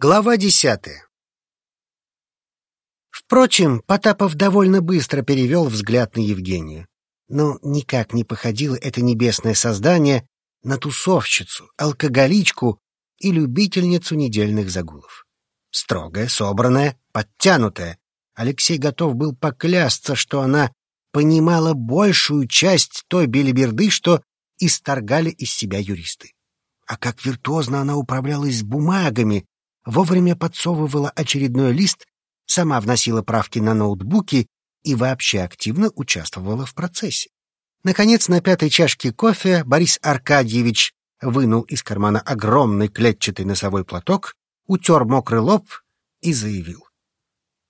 Глава десятая Впрочем, Потапов довольно быстро перевел взгляд на Евгению. Но никак не походило это небесное создание на тусовщицу, алкоголичку и любительницу недельных загулов. Строгая, собранная, подтянутая, Алексей готов был поклясться, что она понимала большую часть той белиберды, что исторгали из себя юристы. А как виртуозно она управлялась бумагами, вовремя подсовывала очередной лист, сама вносила правки на ноутбуки и вообще активно участвовала в процессе. Наконец, на пятой чашке кофе Борис Аркадьевич вынул из кармана огромный клетчатый носовой платок, утер мокрый лоб и заявил.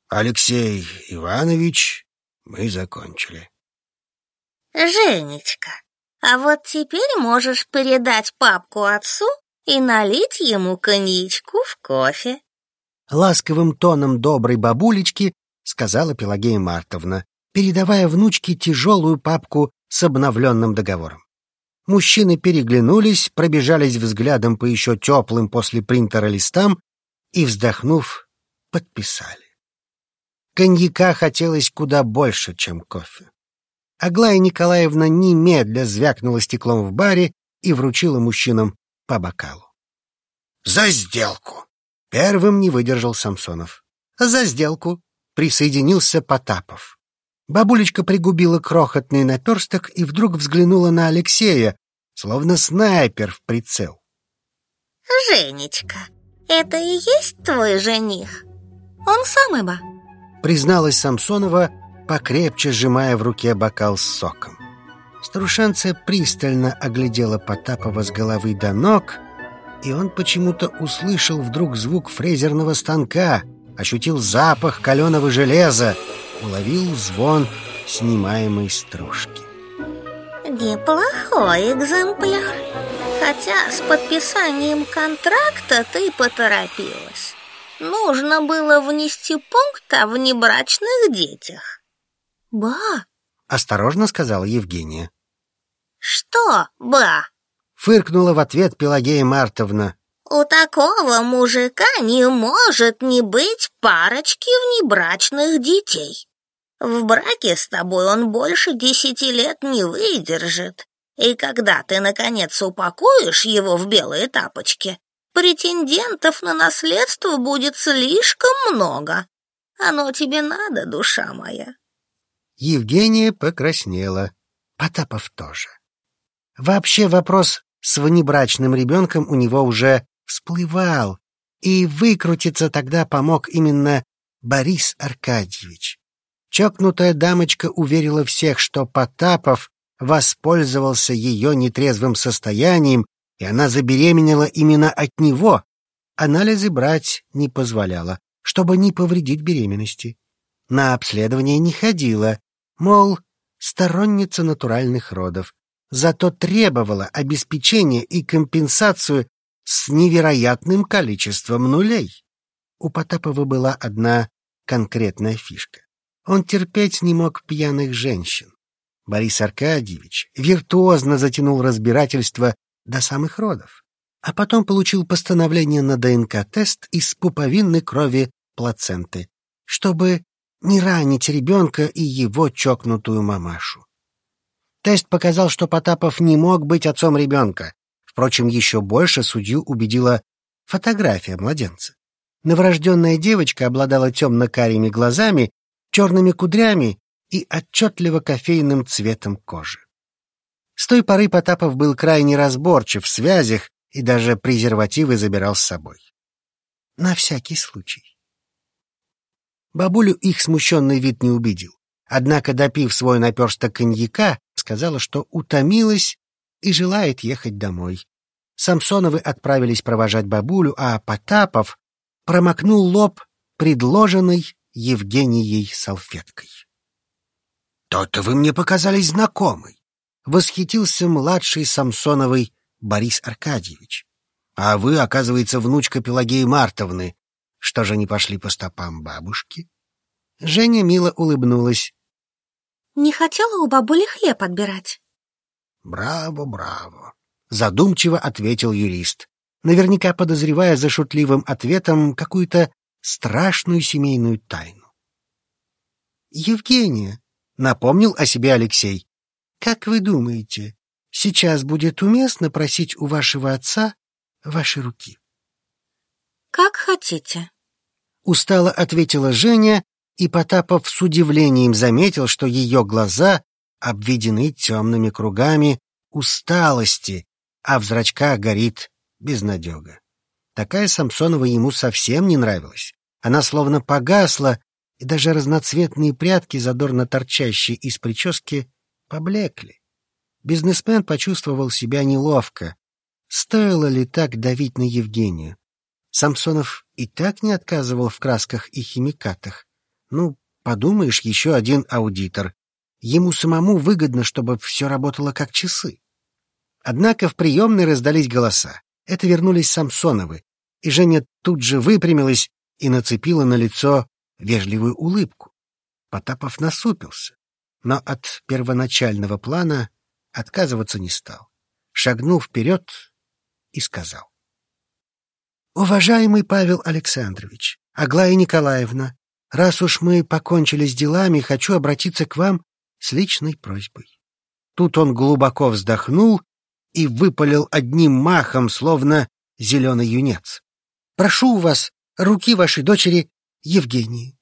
«Алексей Иванович, мы закончили». «Женечка, а вот теперь можешь передать папку отцу и налить ему коньячку в кофе. Ласковым тоном доброй бабулечки сказала Пелагея Мартовна, передавая внучке тяжелую папку с обновленным договором. Мужчины переглянулись, пробежались взглядом по еще теплым после принтера листам и, вздохнув, подписали. Коньяка хотелось куда больше, чем кофе. Аглая Николаевна немедля звякнула стеклом в баре и вручила мужчинам по бокалу. «За сделку!» Первым не выдержал Самсонов. «За сделку!» присоединился Потапов. Бабулечка пригубила крохотный наперсток и вдруг взглянула на Алексея, словно снайпер в прицел. «Женечка, это и есть твой жених? Он самый ба?» призналась Самсонова, покрепче сжимая в руке бокал с соком. Старушенция пристально оглядела Потапова с головы до ног, и он почему-то услышал вдруг звук фрезерного станка, ощутил запах каленого железа, уловил звон снимаемой стружки. Неплохой экземпляр. Хотя с подписанием контракта ты поторопилась. Нужно было внести пункт о внебрачных детях. «Ба!» — осторожно сказала Евгения. «Что «ба»?» Фыркнула в ответ Пелагея Мартовна. У такого мужика не может не быть парочки внебрачных детей. В браке с тобой он больше десяти лет не выдержит. И когда ты, наконец, упакуешь его в белые тапочки, претендентов на наследство будет слишком много. Оно тебе надо, душа моя. Евгения покраснела. Потапов тоже. Вообще вопрос с внебрачным ребенком у него уже всплывал, и выкрутиться тогда помог именно Борис Аркадьевич. Чокнутая дамочка уверила всех, что Потапов воспользовался ее нетрезвым состоянием, и она забеременела именно от него. Анализы брать не позволяла, чтобы не повредить беременности. На обследование не ходила, мол, сторонница натуральных родов зато требовала обеспечения и компенсацию с невероятным количеством нулей. У Потапова была одна конкретная фишка. Он терпеть не мог пьяных женщин. Борис Аркадьевич виртуозно затянул разбирательство до самых родов, а потом получил постановление на ДНК-тест из пуповинной крови плаценты, чтобы не ранить ребенка и его чокнутую мамашу. Тест показал, что Потапов не мог быть отцом ребенка. Впрочем, еще больше судью убедила фотография младенца. Новорожденная девочка обладала темно-карими глазами, черными кудрями и отчетливо кофейным цветом кожи. С той поры Потапов был крайне разборчив в связях и даже презервативы забирал с собой. На всякий случай. Бабулю их смущенный вид не убедил. Однако, допив свой наперсток коньяка, сказала, что утомилась и желает ехать домой. Самсоновы отправились провожать бабулю, а Потапов промокнул лоб предложенной Евгенией салфеткой. «То-то вы мне показались знакомый!» — восхитился младший Самсоновый Борис Аркадьевич. «А вы, оказывается, внучка Пелагеи Мартовны. Что же не пошли по стопам бабушки?» Женя мило улыбнулась. Не хотела у бабули хлеб отбирать. Браво, браво, задумчиво ответил юрист. наверняка подозревая за шутливым ответом какую-то страшную семейную тайну. «Евгения», — напомнил о себе Алексей, — «как вы думаете, сейчас будет уместно просить у вашего отца ваши руки?» «Как хотите», — устало ответила Женя, и Потапов с удивлением заметил, что ее глаза обведены темными кругами усталости, а в зрачках горит безнадега. Такая Самсонова ему совсем не нравилась. Она словно погасла, и даже разноцветные прядки, задорно торчащие из прически, поблекли. Бизнесмен почувствовал себя неловко. Стоило ли так давить на Евгению? Самсонов и так не отказывал в красках и химикатах. Ну, подумаешь, еще один аудитор. Ему самому выгодно, чтобы все работало как часы. Однако в приемной раздались голоса. Это вернулись Самсоновы, и Женя тут же выпрямилась и нацепила на лицо вежливую улыбку. Потапов насупился, но от первоначального плана отказываться не стал. Шагнул вперед и сказал. «Уважаемый Павел Александрович, Аглая Николаевна, раз уж мы покончили с делами, хочу обратиться к вам с личной просьбой». Тут он глубоко вздохнул и выпалил одним махом, словно зеленый юнец. «Прошу у вас руки вашей дочери Евгении».